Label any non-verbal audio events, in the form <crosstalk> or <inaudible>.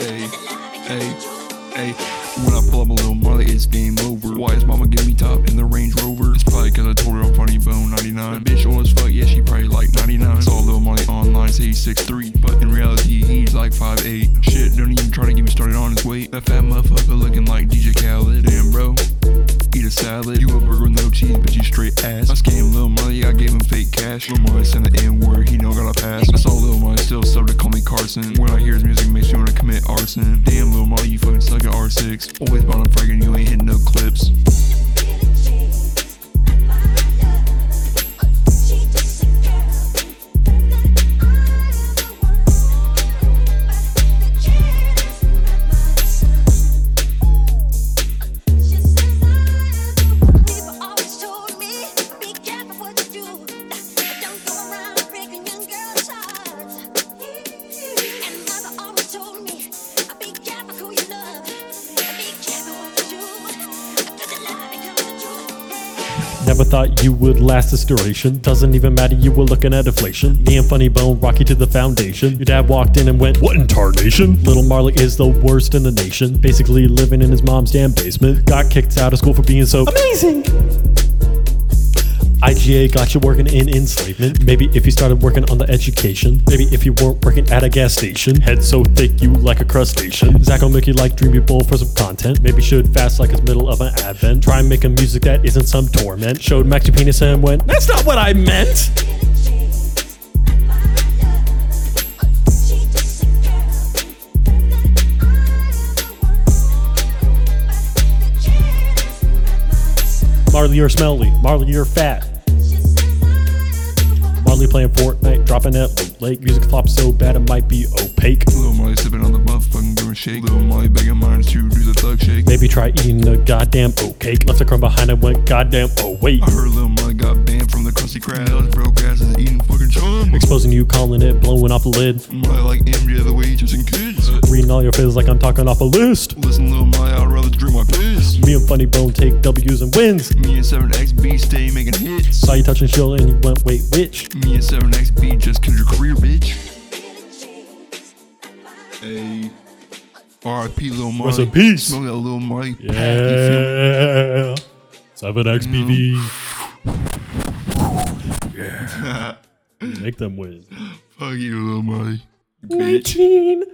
Hey, hey, hey. when I pull up a little Marley, it's game over. Why is mama giving me top in the Range Rover? It's probably cause I told her I'm funny bone 99. That bitch old as fuck, yeah, she probably like 99. Saw little Marley online, say he's 6'3, but in reality, he's like 5'8. Shit, don't even try to get me started on his weight. That fat motherfucker looking like DJ Khaled. Damn, bro. Eat a salad. You a burger with no cheese, but you straight ass. I scammed Lil Marley, I gave him fake cash. Lil Marley sent the Carson. When I hear his music, makes me wanna commit arson. Damn, Lil Marley, you fucking suck at R6. Always a fragrant, you ain't hitting no clips. Never thought you would last this duration. Doesn't even matter, you were looking at inflation. Me and Funny Bone, Rocky to the foundation. Your dad walked in and went, What in tarnation? Little Marley is the worst in the nation. Basically living in his mom's damn basement. Got kicked out of school for being so amazing. IGA got you working in enslavement. Maybe if you started working on the education. Maybe if you weren't working at a gas station. Head so thick you like a crustacean. Zach will make you like Dreamy Bowl for some content. Maybe should fast like it's middle of an advent. Try making music that isn't some torment. Showed Max your penis and went, That's not what I meant! Marley, you're smelly. Marley, you're fat. Playing Fortnite, dropping that late. Music flops so bad it might be opaque. Lil Marley sipping on the motherfucking doing shake. Lil Marley begging mine to do the thug shake. Maybe try eating the goddamn oat cake. Left a crumb behind and went, goddamn, oh wait. I heard Lil Marley got banned from the Krusty Krab. Broke ass is eating fucking chum. Exposing you, calling it, blowing off the lid. Marley like MJ the waiters and kids. Reading all your fizz like I'm talking off a list. Listen, Lil Marley, I'd rather drink my piss. Me and Funny Bone take W's and wins. Me and 7XB stay making hits. Saw you touching Shill and you went, wait, which? Me and 7XB just killed your career, bitch. Hey. R.I.P. Lil Marley. Rest in peace. Smoke that Lil Marley pack, you feel me? Yeah. 7XPV. Yeah. Make them win. <laughs> Fuck you, Lil. Bitch. 19